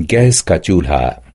Gas का चूल्हा।